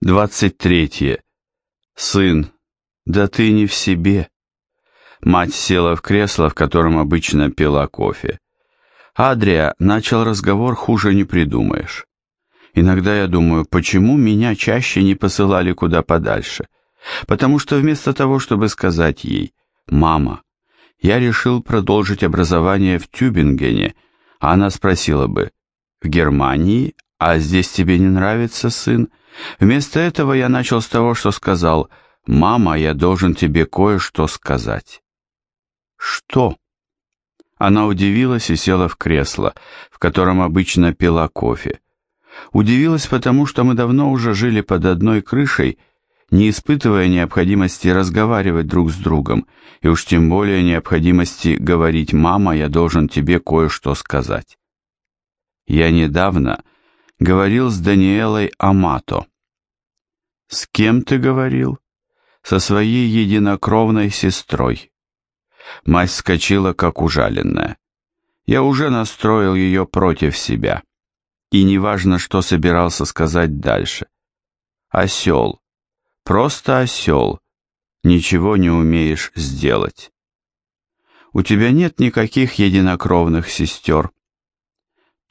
23. Сын, да ты не в себе. Мать села в кресло, в котором обычно пила кофе. Адрия начал разговор хуже не придумаешь. Иногда я думаю, почему меня чаще не посылали куда подальше? Потому что вместо того, чтобы сказать ей «Мама, я решил продолжить образование в Тюбингене», она спросила бы «В Германии? А здесь тебе не нравится, сын?» Вместо этого я начал с того, что сказал «Мама, я должен тебе кое-что сказать». «Что?» Она удивилась и села в кресло, в котором обычно пила кофе. Удивилась потому, что мы давно уже жили под одной крышей, не испытывая необходимости разговаривать друг с другом, и уж тем более необходимости говорить «мама, я должен тебе кое-что сказать». Я недавно говорил с Даниэлой Амато. «С кем ты говорил?» «Со своей единокровной сестрой». Мать вскочила, как ужаленная. Я уже настроил ее против себя. И неважно, что собирался сказать дальше. Осел. Просто осел. Ничего не умеешь сделать. У тебя нет никаких единокровных сестер.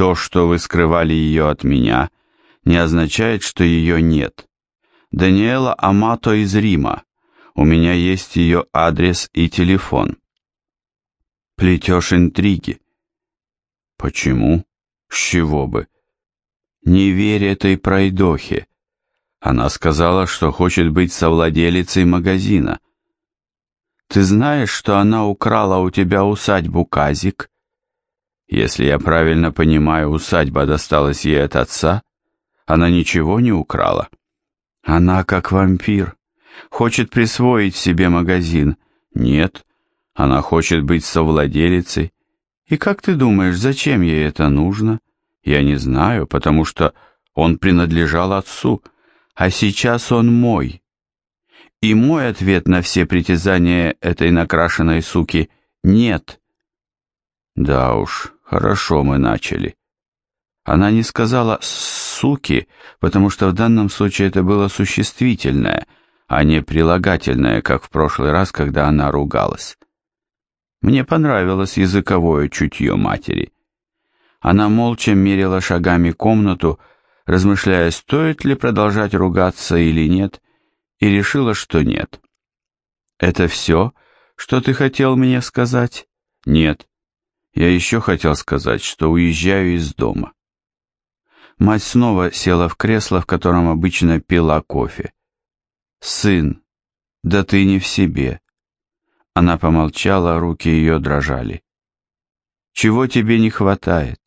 То, что вы скрывали ее от меня, не означает, что ее нет. Даниэла Амато из Рима. У меня есть ее адрес и телефон. Плетешь интриги. Почему? С чего бы? Не верь этой пройдохе. Она сказала, что хочет быть совладелицей магазина. Ты знаешь, что она украла у тебя усадьбу Казик? Если я правильно понимаю, усадьба досталась ей от отца. Она ничего не украла. Она как вампир. Хочет присвоить себе магазин. Нет, она хочет быть совладелицей. И как ты думаешь, зачем ей это нужно? Я не знаю, потому что он принадлежал отцу, а сейчас он мой. И мой ответ на все притязания этой накрашенной суки — нет. Да уж, Хорошо мы начали. Она не сказала «суки», потому что в данном случае это было существительное, а не прилагательное, как в прошлый раз, когда она ругалась. Мне понравилось языковое чутье матери. Она молча мерила шагами комнату, размышляя, стоит ли продолжать ругаться или нет, и решила, что нет. «Это все, что ты хотел мне сказать?» «Нет. Я еще хотел сказать, что уезжаю из дома. Мать снова села в кресло, в котором обычно пила кофе. «Сын, да ты не в себе». Она помолчала, руки ее дрожали. «Чего тебе не хватает?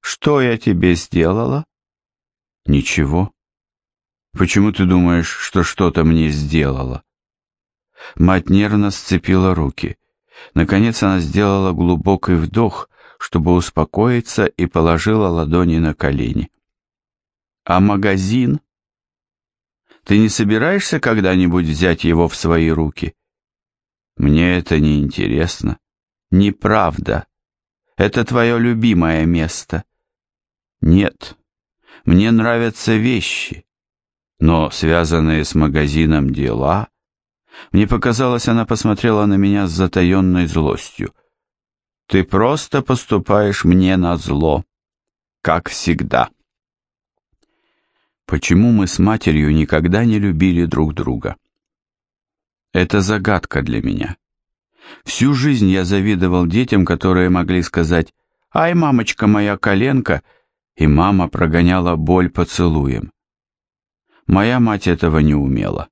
Что я тебе сделала?» «Ничего». «Почему ты думаешь, что что-то мне сделала?» Мать нервно сцепила руки. Наконец она сделала глубокий вдох, чтобы успокоиться, и положила ладони на колени. «А магазин? Ты не собираешься когда-нибудь взять его в свои руки?» «Мне это не интересно. Неправда. Это твое любимое место». «Нет, мне нравятся вещи, но связанные с магазином дела...» Мне показалось, она посмотрела на меня с затаенной злостью. «Ты просто поступаешь мне на зло, как всегда». Почему мы с матерью никогда не любили друг друга? Это загадка для меня. Всю жизнь я завидовал детям, которые могли сказать «Ай, мамочка моя коленка», и мама прогоняла боль поцелуем. Моя мать этого не умела.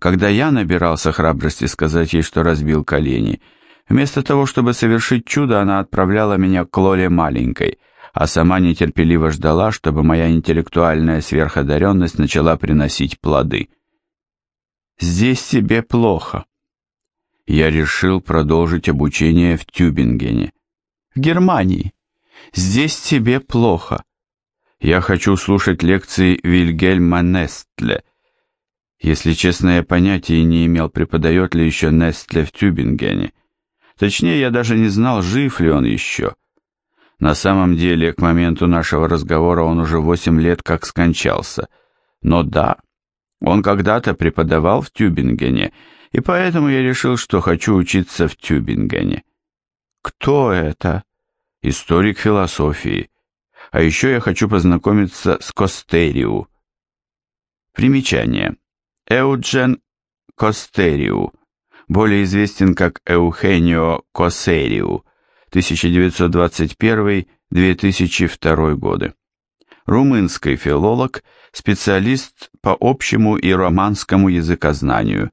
Когда я набирался храбрости сказать ей, что разбил колени, вместо того, чтобы совершить чудо, она отправляла меня к Лоле маленькой, а сама нетерпеливо ждала, чтобы моя интеллектуальная сверходаренность начала приносить плоды. «Здесь тебе плохо». Я решил продолжить обучение в Тюбингене. «В Германии. Здесь тебе плохо». Я хочу слушать лекции Вильгельма Нестле, если честно, я понятия не имел, преподает ли еще Нестле в Тюбингене. Точнее, я даже не знал, жив ли он еще. На самом деле, к моменту нашего разговора он уже восемь лет как скончался. Но да, он когда-то преподавал в Тюбингене, и поэтому я решил, что хочу учиться в Тюбингене. Кто это? Историк философии. А еще я хочу познакомиться с Костериу. Примечание. Эуджен Костериу, более известен как Эухенио Косериу, 1921-2002 годы. Румынский филолог, специалист по общему и романскому языкознанию.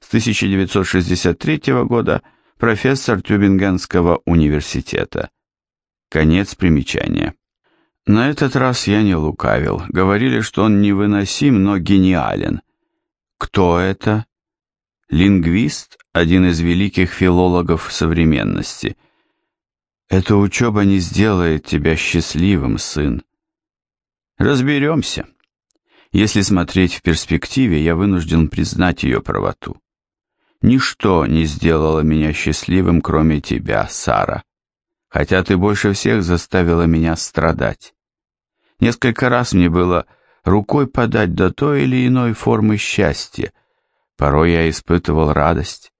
С 1963 года профессор Тюбингенского университета. Конец примечания. На этот раз я не лукавил. Говорили, что он невыносим, но гениален. Кто это? Лингвист, один из великих филологов современности. Эта учеба не сделает тебя счастливым, сын. Разберемся. Если смотреть в перспективе, я вынужден признать ее правоту. Ничто не сделало меня счастливым, кроме тебя, Сара хотя ты больше всех заставила меня страдать. Несколько раз мне было рукой подать до той или иной формы счастья. Порой я испытывал радость.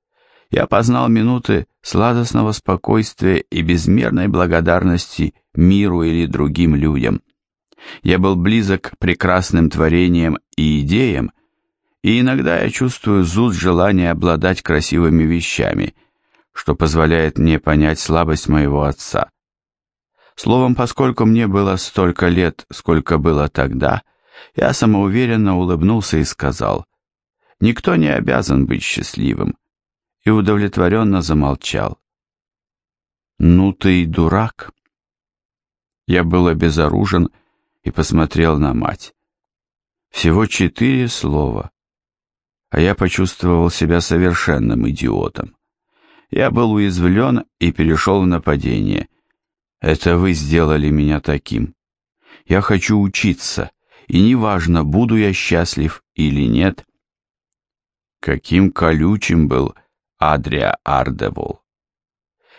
Я познал минуты сладостного спокойствия и безмерной благодарности миру или другим людям. Я был близок к прекрасным творениям и идеям, и иногда я чувствую зуд желания обладать красивыми вещами — что позволяет мне понять слабость моего отца. Словом, поскольку мне было столько лет, сколько было тогда, я самоуверенно улыбнулся и сказал, «Никто не обязан быть счастливым», и удовлетворенно замолчал. «Ну ты и дурак!» Я был обезоружен и посмотрел на мать. Всего четыре слова, а я почувствовал себя совершенным идиотом. Я был уязвлен и перешел в нападение. Это вы сделали меня таким. Я хочу учиться, и неважно, буду я счастлив или нет. Каким колючим был Адриа Ардевол.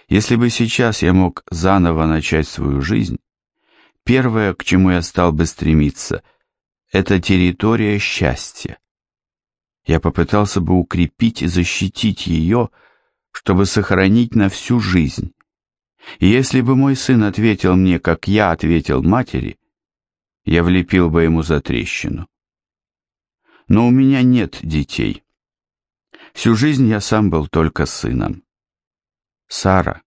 Если бы сейчас я мог заново начать свою жизнь, первое, к чему я стал бы стремиться, это территория счастья. Я попытался бы укрепить и защитить ее, чтобы сохранить на всю жизнь. И если бы мой сын ответил мне, как я ответил матери, я влепил бы ему за трещину. Но у меня нет детей. Всю жизнь я сам был только сыном. Сара,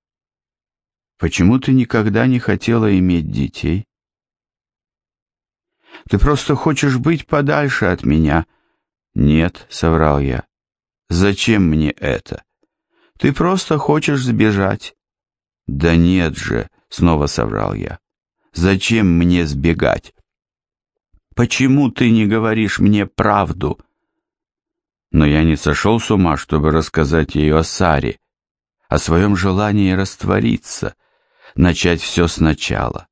почему ты никогда не хотела иметь детей? Ты просто хочешь быть подальше от меня. Нет, соврал я. Зачем мне это? Ты просто хочешь сбежать. Да нет же, снова соврал я. Зачем мне сбегать? Почему ты не говоришь мне правду? Но я не сошел с ума, чтобы рассказать ей о Саре, о своем желании раствориться, начать все сначала,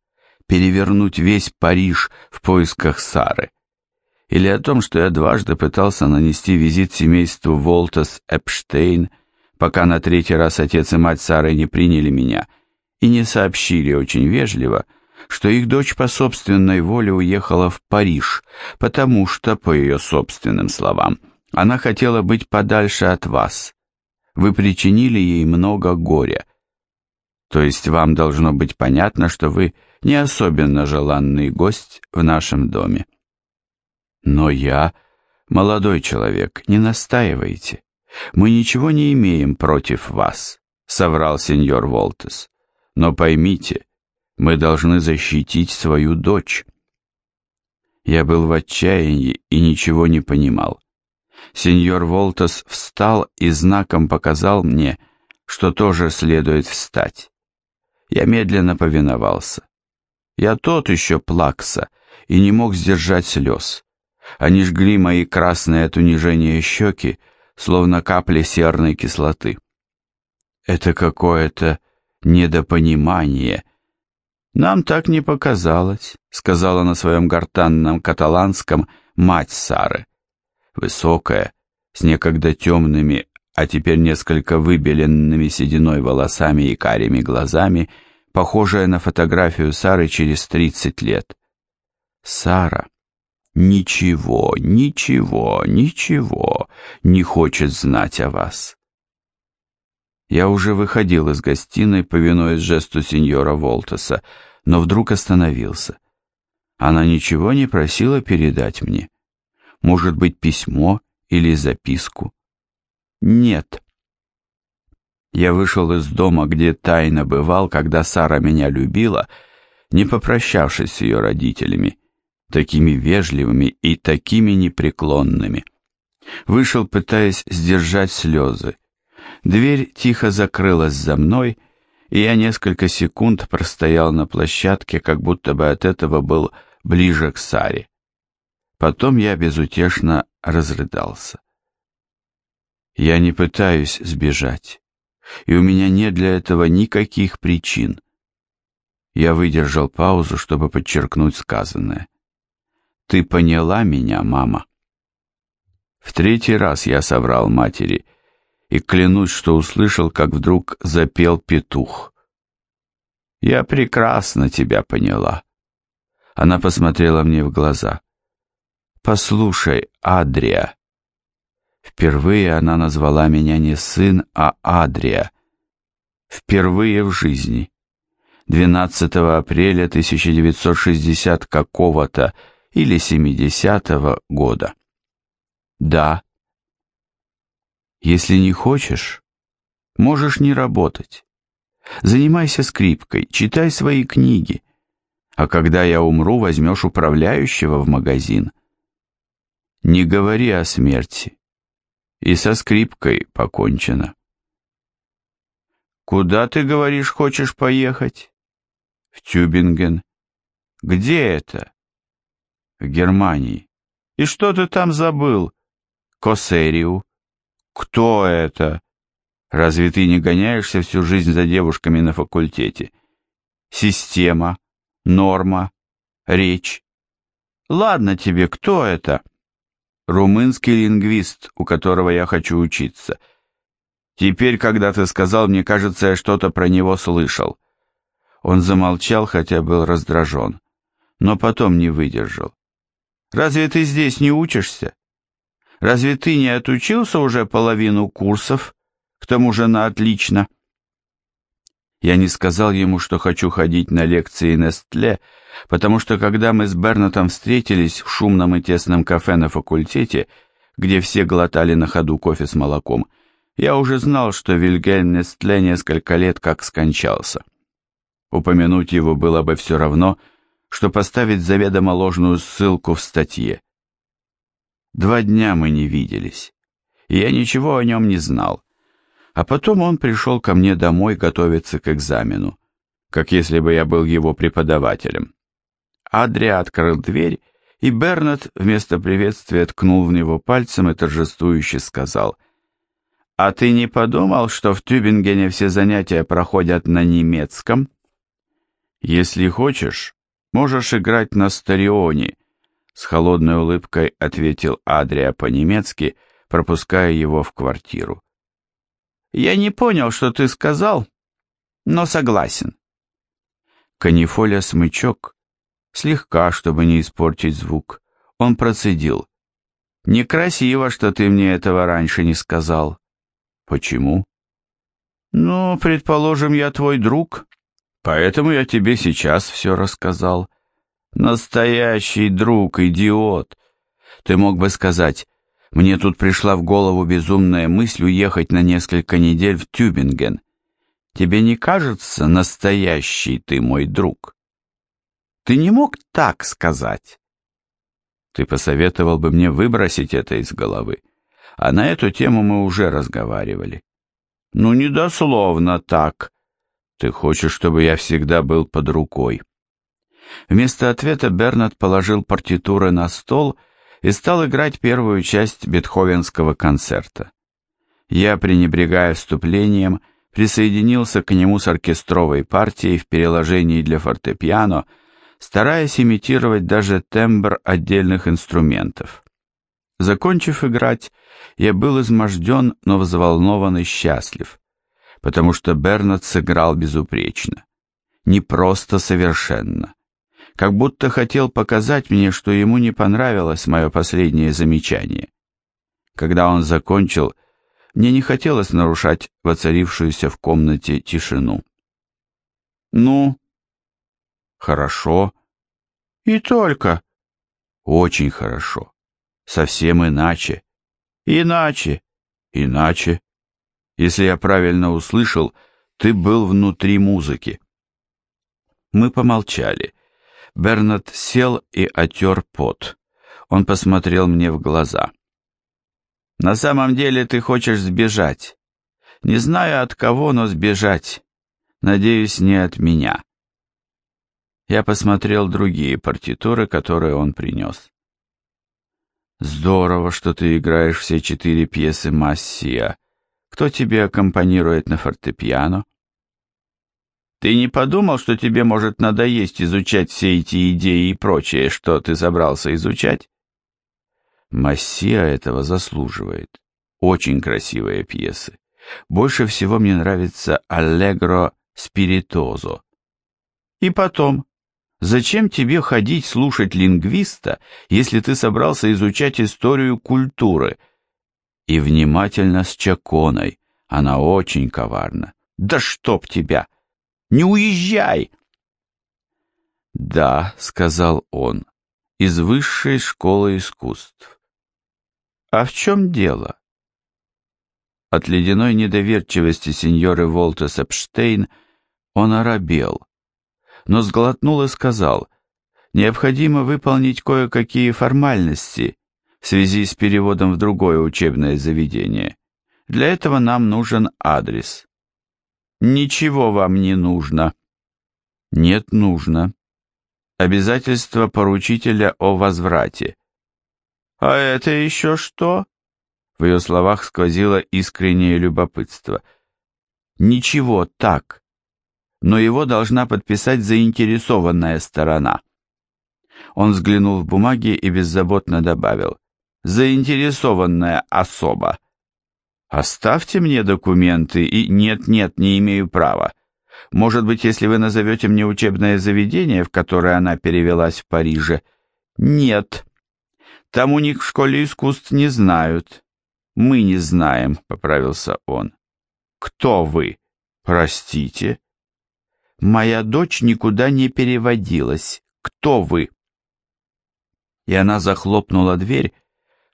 перевернуть весь Париж в поисках Сары. Или о том, что я дважды пытался нанести визит семейству Волтас Эпштейн, пока на третий раз отец и мать Сары не приняли меня и не сообщили очень вежливо, что их дочь по собственной воле уехала в Париж, потому что, по ее собственным словам, она хотела быть подальше от вас. Вы причинили ей много горя. То есть вам должно быть понятно, что вы не особенно желанный гость в нашем доме. Но я, молодой человек, не настаивайте. «Мы ничего не имеем против вас», — соврал сеньор Волтес. «Но поймите, мы должны защитить свою дочь». Я был в отчаянии и ничего не понимал. Сеньор Волтес встал и знаком показал мне, что тоже следует встать. Я медленно повиновался. Я тот еще плакса и не мог сдержать слез. Они жгли мои красные от унижения щеки, словно капли серной кислоты. Это какое-то недопонимание. Нам так не показалось, сказала на своем гортанном каталанском мать Сары. Высокая, с некогда темными, а теперь несколько выбеленными сединой волосами и карими глазами, похожая на фотографию Сары через тридцать лет. Сара, ничего, ничего, ничего не хочет знать о вас. Я уже выходил из гостиной, повинуясь жесту сеньора Волтеса, но вдруг остановился. Она ничего не просила передать мне. Может быть, письмо или записку? Нет. Я вышел из дома, где тайно бывал, когда Сара меня любила, не попрощавшись с ее родителями, такими вежливыми и такими непреклонными. Вышел, пытаясь сдержать слезы. Дверь тихо закрылась за мной, и я несколько секунд простоял на площадке, как будто бы от этого был ближе к Саре. Потом я безутешно разрыдался. Я не пытаюсь сбежать, и у меня нет для этого никаких причин. Я выдержал паузу, чтобы подчеркнуть сказанное. Ты поняла меня, мама? В третий раз я соврал матери и клянусь, что услышал, как вдруг запел петух. Я прекрасно тебя поняла. Она посмотрела мне в глаза. Послушай, Адрия. Впервые она назвала меня не сын, а Адрия. Впервые в жизни. 12 апреля 1960 какого-то или 70-го года. Да. Если не хочешь, можешь не работать. Занимайся скрипкой, читай свои книги. А когда я умру, возьмешь управляющего в магазин. Не говори о смерти. И со скрипкой покончено. Куда ты, говоришь, хочешь поехать? В Тюбинген. Где это? В Германии. И что ты там забыл? Косерию. Кто это? Разве ты не гоняешься всю жизнь за девушками на факультете? Система, норма, речь. Ладно тебе, кто это? Румынский лингвист, у которого я хочу учиться. Теперь, когда ты сказал, мне кажется, я что-то про него слышал. Он замолчал, хотя был раздражен, но потом не выдержал. Разве ты здесь не учишься? Разве ты не отучился уже половину курсов, к тому же на отлично? Я не сказал ему, что хочу ходить на лекции Нестле, потому что когда мы с Бернатом встретились в шумном и тесном кафе на факультете, где все глотали на ходу кофе с молоком, я уже знал, что Вильгельм Нестле несколько лет как скончался. Упомянуть его было бы все равно, что поставить заведомо ложную ссылку в статье. Два дня мы не виделись, и я ничего о нем не знал. А потом он пришел ко мне домой готовиться к экзамену, как если бы я был его преподавателем. Адриа открыл дверь, и Бернат вместо приветствия ткнул в него пальцем и торжествующе сказал, «А ты не подумал, что в Тюбингене все занятия проходят на немецком?» «Если хочешь, можешь играть на старионе», с холодной улыбкой ответил Адрия по-немецки, пропуская его в квартиру. «Я не понял, что ты сказал, но согласен». Канифоля смычок, слегка, чтобы не испортить звук, он процедил. «Некрасиво, что ты мне этого раньше не сказал». «Почему?» «Ну, предположим, я твой друг». Поэтому я тебе сейчас все рассказал. Настоящий друг, идиот. Ты мог бы сказать, мне тут пришла в голову безумная мысль уехать на несколько недель в Тюбинген. Тебе не кажется, настоящий ты мой друг? Ты не мог так сказать? Ты посоветовал бы мне выбросить это из головы. А на эту тему мы уже разговаривали. Ну, недословно так, ты хочешь, чтобы я всегда был под рукой?» Вместо ответа Бернард положил партитуры на стол и стал играть первую часть бетховенского концерта. Я, пренебрегая вступлением, присоединился к нему с оркестровой партией в переложении для фортепиано, стараясь имитировать даже тембр отдельных инструментов. Закончив играть, я был изможден, но взволнован и счастлив потому что Бернард сыграл безупречно. Не просто совершенно. Как будто хотел показать мне, что ему не понравилось мое последнее замечание. Когда он закончил, мне не хотелось нарушать воцарившуюся в комнате тишину. «Ну?» «Хорошо». «И только?» «Очень хорошо. Совсем иначе». «Иначе». «Иначе». Если я правильно услышал, ты был внутри музыки. Мы помолчали. Бернард сел и отер пот. Он посмотрел мне в глаза. «На самом деле ты хочешь сбежать. Не знаю от кого, но сбежать. Надеюсь, не от меня». Я посмотрел другие партитуры, которые он принес. «Здорово, что ты играешь все четыре пьесы Массия. Кто тебе аккомпанирует на фортепиано?» Ты не подумал, что тебе может надоесть изучать все эти идеи и прочее, что ты забрался изучать? Массия этого заслуживает. Очень красивые пьесы. Больше всего мне нравится «Аллегро спиритозо». И потом, зачем тебе ходить слушать лингвиста, если ты собрался изучать историю культуры? И внимательно с Чаконой, она очень коварна. Да чтоб тебя! Не уезжай!» «Да», — сказал он, — «из высшей школы искусств». «А в чем дело?» От ледяной недоверчивости сеньоры Волтес Эпштейн он оробел, но сглотнул и сказал, «Необходимо выполнить кое-какие формальности в связи с переводом в другое учебное заведение. Для этого нам нужен адрес». Ничего вам не нужно. Нет, нужно. Обязательство поручителя о возврате. А это еще что? В ее словах сквозило искреннее любопытство. Ничего, так. Но его должна подписать заинтересованная сторона. Он взглянул в бумаги и беззаботно добавил. Заинтересованная особа. Оставьте мне документы и нет-нет, не имею права. Может быть, если вы назовете мне учебное заведение, в которое она перевелась в Париже. Нет. Там у них в школе искусств не знают. Мы не знаем, поправился он. Кто вы? Простите. Моя дочь никуда не переводилась. Кто вы? И она захлопнула дверь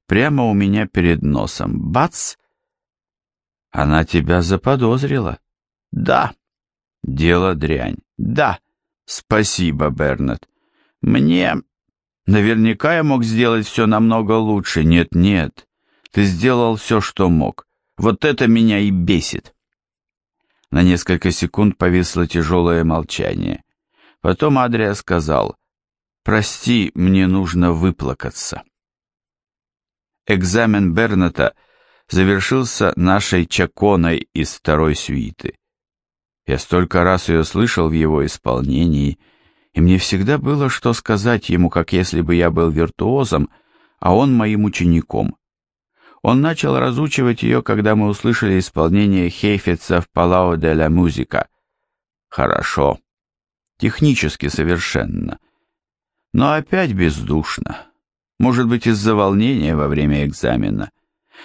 прямо у меня перед носом. Бац! Она тебя заподозрила? Да. Дело дрянь. Да. Спасибо, Бернет. Мне... Наверняка я мог сделать все намного лучше. Нет, нет. Ты сделал все, что мог. Вот это меня и бесит. На несколько секунд повисло тяжелое молчание. Потом Адрия сказал, «Прости, мне нужно выплакаться». Экзамен Берната — завершился нашей чаконой из второй сюиты. Я столько раз ее слышал в его исполнении, и мне всегда было что сказать ему, как если бы я был виртуозом, а он моим учеником. Он начал разучивать ее, когда мы услышали исполнение Хейфеца в Палао де ла Музика. Хорошо. Технически совершенно. Но опять бездушно. Может быть, из-за волнения во время экзамена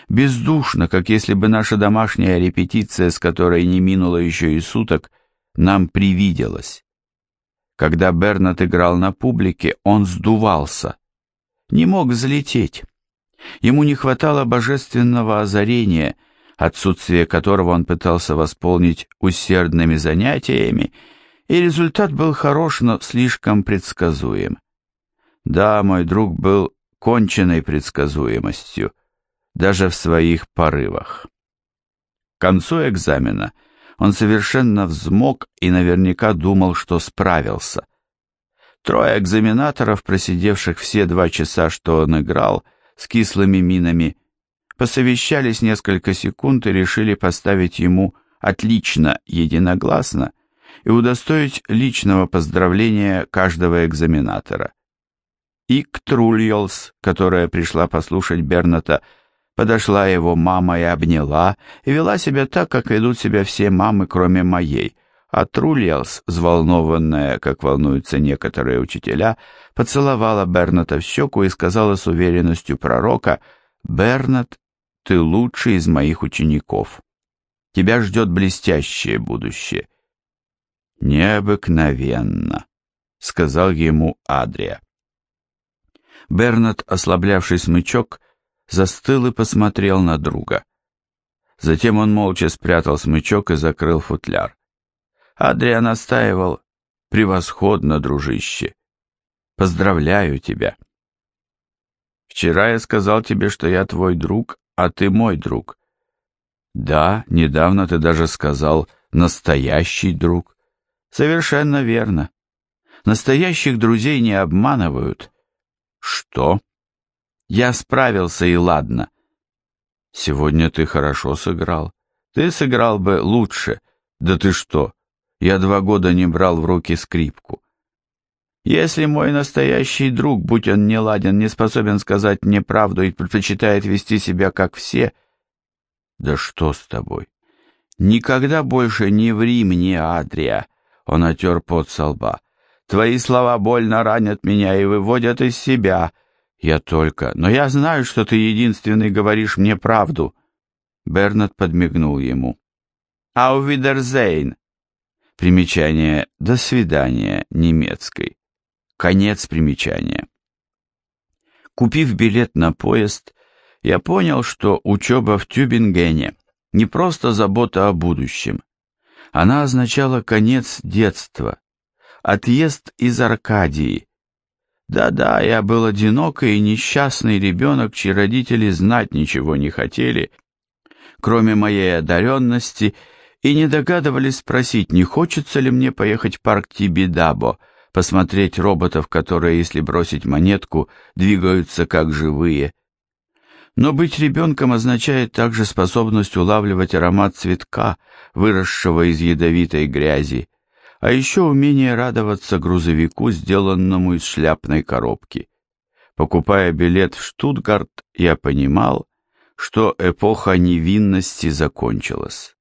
бездушно, как если бы наша домашняя репетиция, с которой не минуло еще и суток, нам привиделась. Когда Бернат играл на публике, он сдувался, не мог взлететь. Ему не хватало божественного озарения, отсутствие которого он пытался восполнить усердными занятиями, и результат был хорош, но слишком предсказуем. Да, мой друг был конченной предсказуемостью даже в своих порывах. К концу экзамена он совершенно взмок и наверняка думал, что справился. Трое экзаменаторов, просидевших все два часа, что он играл, с кислыми минами, посовещались несколько секунд и решили поставить ему «отлично» единогласно и удостоить личного поздравления каждого экзаменатора. И Трульолс, которая пришла послушать Берната, Подошла его мама и обняла, и вела себя так, как ведут себя все мамы, кроме моей. А Трульялс, взволнованная, как волнуются некоторые учителя, поцеловала Берната в щеку и сказала с уверенностью пророка, «Бернат, ты лучший из моих учеников. Тебя ждет блестящее будущее». «Необыкновенно», — сказал ему Адрия. Бернат, ослаблявший смычок, застыл и посмотрел на друга. Затем он молча спрятал смычок и закрыл футляр. Адриан настаивал. «Превосходно, дружище! Поздравляю тебя!» «Вчера я сказал тебе, что я твой друг, а ты мой друг». «Да, недавно ты даже сказал «настоящий друг». Совершенно верно. Настоящих друзей не обманывают. Что? Я справился, и ладно. Сегодня ты хорошо сыграл. Ты сыграл бы лучше. Да ты что? Я два года не брал в руки скрипку. Если мой настоящий друг, будь он не ладен, не способен сказать мне правду и предпочитает вести себя как все... Да что с тобой? Никогда больше не ври мне, Адрия. Он отер пот со лба. Твои слова больно ранят меня и выводят из себя. Я только... Но я знаю, что ты единственный говоришь мне правду. Бернат подмигнул ему. «Ауфидерзейн!» Примечание «До свидания» немецкой. Конец примечания. Купив билет на поезд, я понял, что учеба в Тюбингене не просто забота о будущем. Она означала конец детства, отъезд из Аркадии. Да-да, я был одинокий и несчастный ребенок, чьи родители знать ничего не хотели, кроме моей одаренности и не догадывались спросить, не хочется ли мне поехать в парк Тибидабо, посмотреть роботов, которые, если бросить монетку, двигаются как живые. Но быть ребенком означает также способность улавливать аромат цветка, выросшего из ядовитой грязи, а еще умение радоваться грузовику, сделанному из шляпной коробки. Покупая билет в Штутгарт, я понимал, что эпоха невинности закончилась.